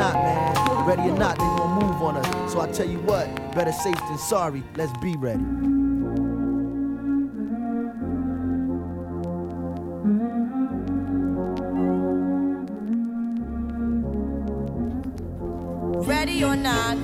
not, man. Ready or not, they gonna move on us. So I tell you what, better safe than sorry. Let's be ready. Ready or not,